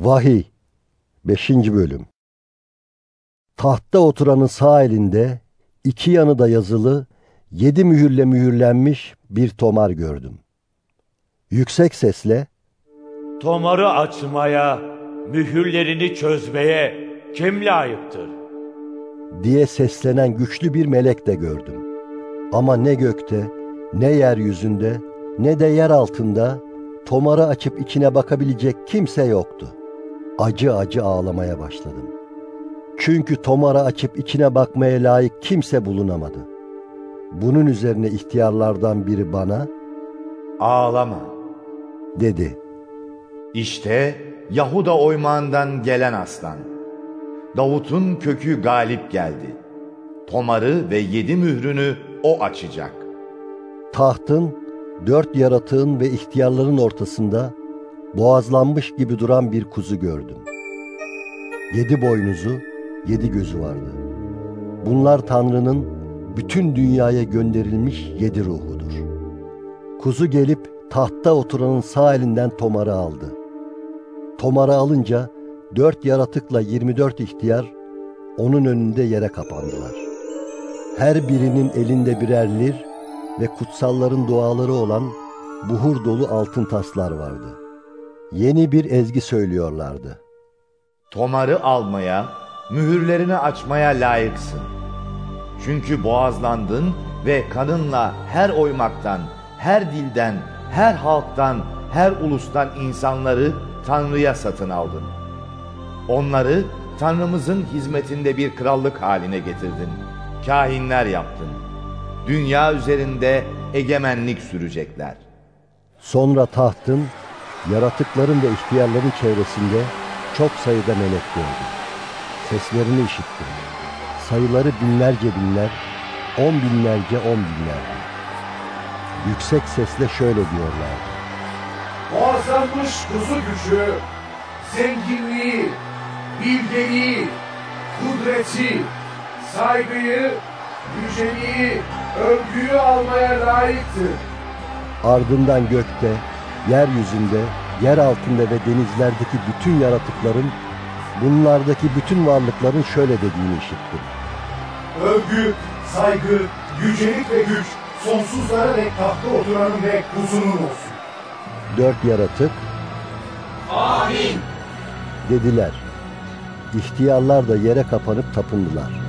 Vahiy 5. Bölüm Tahtta oturanın sağ elinde iki yanı da yazılı yedi mühürle mühürlenmiş bir tomar gördüm. Yüksek sesle Tomarı açmaya, mühürlerini çözmeye kim layıktır? diye seslenen güçlü bir melek de gördüm. Ama ne gökte, ne yeryüzünde, ne de yer altında tomarı açıp içine bakabilecek kimse yoktu. Acı acı ağlamaya başladım. Çünkü tomarı açıp içine bakmaya layık kimse bulunamadı. Bunun üzerine ihtiyarlardan biri bana Ağlama. dedi. İşte Yahuda oymağından gelen aslan. Davut'un kökü galip geldi. Tomarı ve yedi mührünü o açacak. Tahtın, dört yaratığın ve ihtiyarların ortasında boğazlanmış gibi duran bir kuzu gördüm. Yedi boynuzu, yedi gözü vardı. Bunlar Tanrı'nın bütün dünyaya gönderilmiş yedi ruhudur. Kuzu gelip tahtta oturanın sağ elinden tomarı aldı. Tomarı alınca dört yaratıkla yirmi dört ihtiyar onun önünde yere kapandılar. Her birinin elinde birer lir ve kutsalların duaları olan buhur dolu altın taslar vardı. Yeni bir ezgi söylüyorlardı. Tomarı almaya, mühürlerini açmaya layıksın. Çünkü boğazlandın ve kanınla her oymaktan, her dilden, her halktan, her ulustan insanları Tanrı'ya satın aldın. Onları Tanrımızın hizmetinde bir krallık haline getirdin. Kahinler yaptın. Dünya üzerinde egemenlik sürecekler. Sonra tahtın, yaratıkların ve ihtiyarların çevresinde çok sayıda melek gördüm. Seslerini işittim. Sayıları binlerce binler, on binlerce on binlerdi. Yüksek sesle şöyle diyorlardı. Boğazlanmış kuzu gücü, zenginliği, bilgeliği, kudreti, saygıyı, yüceliği, övgüyü almaya layıktır. Ardından gökte, yeryüzünde, yer altında ve denizlerdeki bütün yaratıkların, bunlardaki bütün varlıkların şöyle dediğini işittim. Övgü, saygı, yücelik ve güç sonsuzlara dek tahtta oturanın ve kuzunun olsun. Dört yaratık, Amin. dediler. İhtiyarlar da yere kapanıp tapındılar.